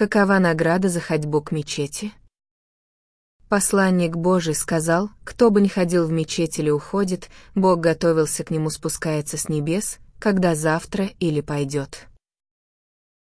Какова награда за ходьбу к мечети? Посланник Божий сказал, кто бы ни ходил в мечеть или уходит, Бог готовился к нему спускается с небес, когда завтра или пойдет.